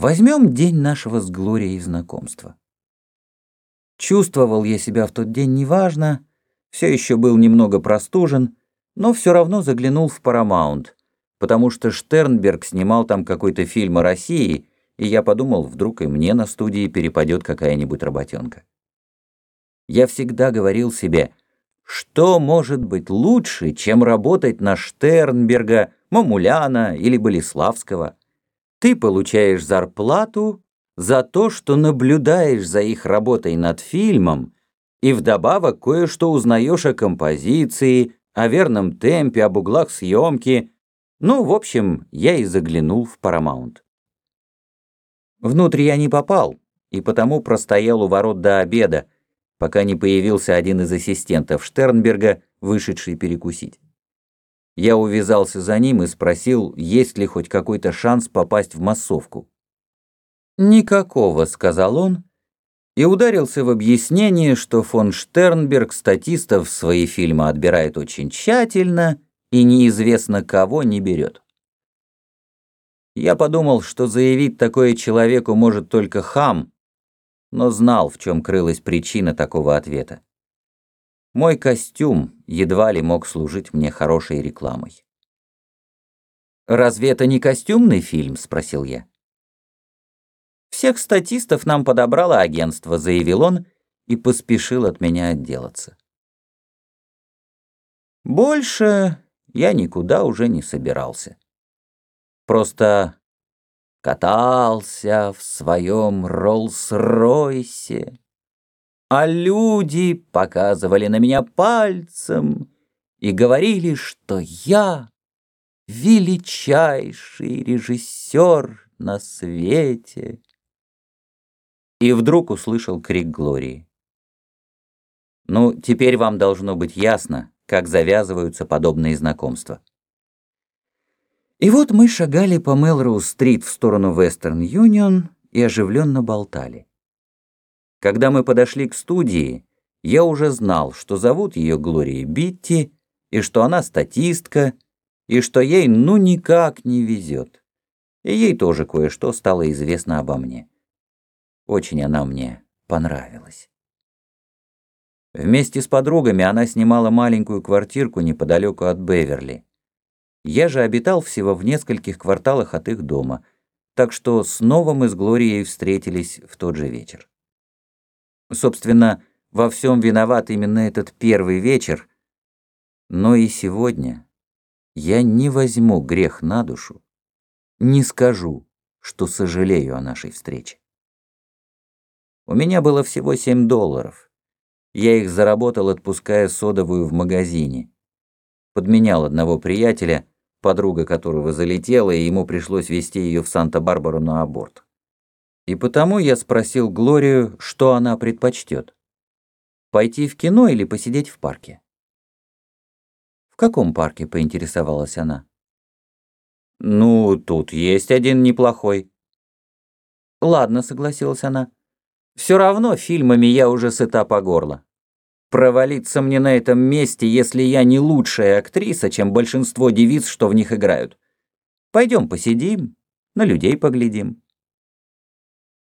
Возьмем день нашего с Глорией знакомства. Чувствовал я себя в тот день неважно, все еще был немного простужен, но все равно заглянул в Paramount, потому что Штернберг снимал там какой-то фильм о России, и я подумал, вдруг и мне на студии перепадет какая-нибудь работенка. Я всегда говорил себе, что может быть лучше, чем работать на Штернберга, Мамуляна или Болеславского? Ты получаешь зарплату за то, что наблюдаешь за их работой над фильмом, и вдобавок кое-что узнаешь о композиции, о верном темпе, об углах съемки. Ну, в общем, я и заглянул в Paramount. Внутрь я не попал, и потому простоял у ворот до обеда, пока не появился один из ассистентов Штернберга, вышедший перекусить. Я увязался за ним и спросил, есть ли хоть какой-то шанс попасть в массовку. «Никакого», — сказал он, и ударился в объяснение, что фон Штернберг статистов свои фильмы отбирает очень тщательно и неизвестно кого не берет. Я подумал, что заявить такое человеку может только хам, но знал, в чем крылась причина такого ответа. Мой костюм едва ли мог служить мне хорошей рекламой. «Разве это не костюмный фильм?» — спросил я. «Всех статистов нам подобрало агентство», — заявил он и поспешил от меня отделаться. Больше я никуда уже не собирался. Просто катался в своем Роллс-Ройсе, а люди показывали на меня пальцем и говорили, что я величайший режиссер на свете. И вдруг услышал крик Глории. Ну, теперь вам должно быть ясно, как завязываются подобные знакомства. И вот мы шагали по Мелроуз-стрит в сторону Вестерн-Юнион и оживленно болтали. Когда мы подошли к студии, я уже знал, что зовут ее Глория Битти, и что она статистка, и что ей ну никак не везет. И ей тоже кое-что стало известно обо мне. Очень она мне понравилась. Вместе с подругами она снимала маленькую квартирку неподалеку от Беверли. Я же обитал всего в нескольких кварталах от их дома, так что снова мы с Глорией встретились в тот же вечер. Собственно, во всем виноват именно этот первый вечер, но и сегодня я не возьму грех на душу, не скажу, что сожалею о нашей встрече. У меня было всего 7 долларов. Я их заработал, отпуская содовую в магазине. Подменял одного приятеля, подруга которого залетела, и ему пришлось везти ее в Санта-Барбару на аборт. И потому я спросил Глорию, что она предпочтет. Пойти в кино или посидеть в парке? «В каком парке?» — поинтересовалась она. «Ну, тут есть один неплохой». «Ладно», — согласилась она. «Все равно фильмами я уже сыта по горло. Провалиться мне на этом месте, если я не лучшая актриса, чем большинство девиц, что в них играют. Пойдем посидим, на людей поглядим».